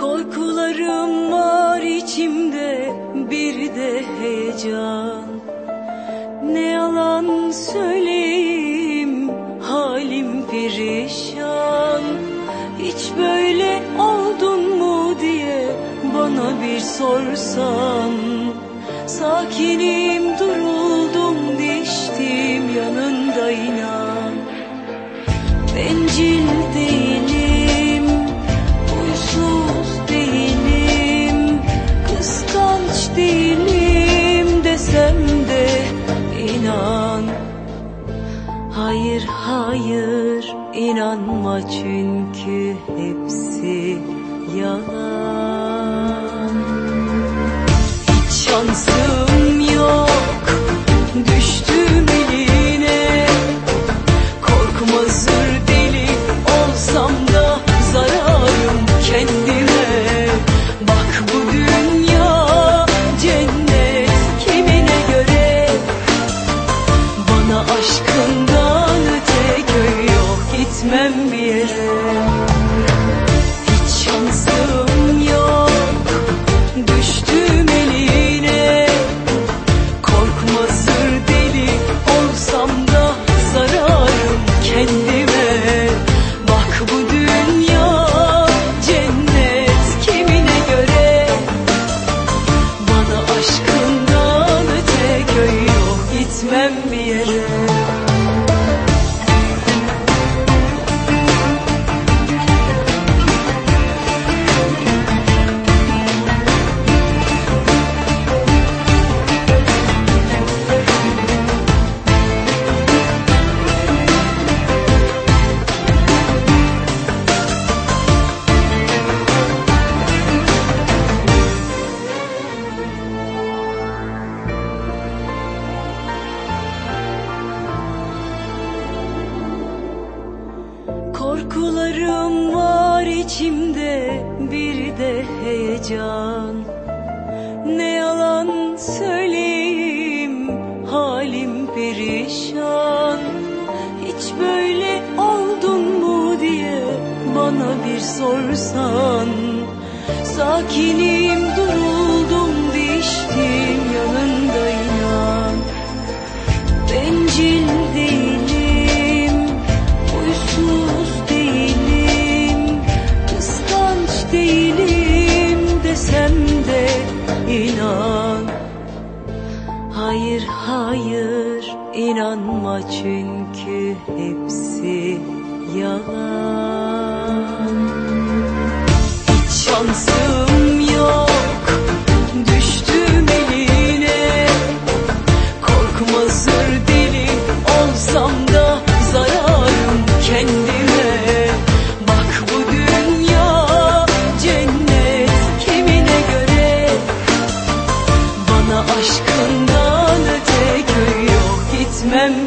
Korkularım var içimde bir de heyecan. böyle oldun mu diye bana bir sorsan. Sakinim duruldum düştüm yanında inan. Bencil değilim, huysuz değilim, kıskanç değilim desem de inan. Hayır hayır inanma çünkü hepsi yalan. Korkularım var içimde bir de heyecan. Ne yalan söyleyeyim halim perişan. Hiç böyle oldun mu diye bana bir sorsan. Sakinim dur inan. Hayır hayır inanma çünkü hepsi yalan. Şansım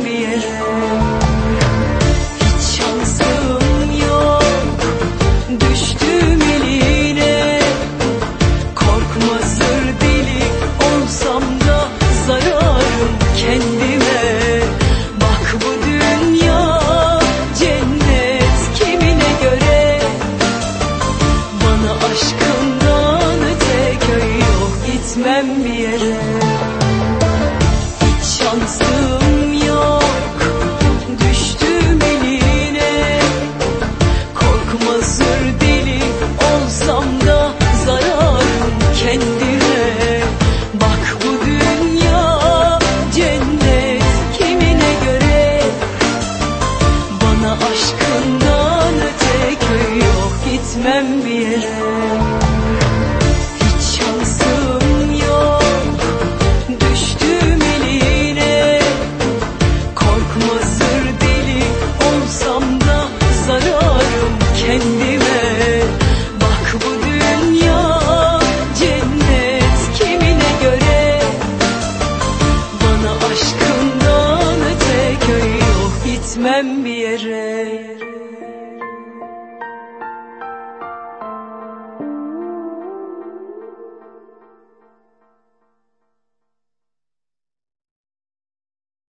bien.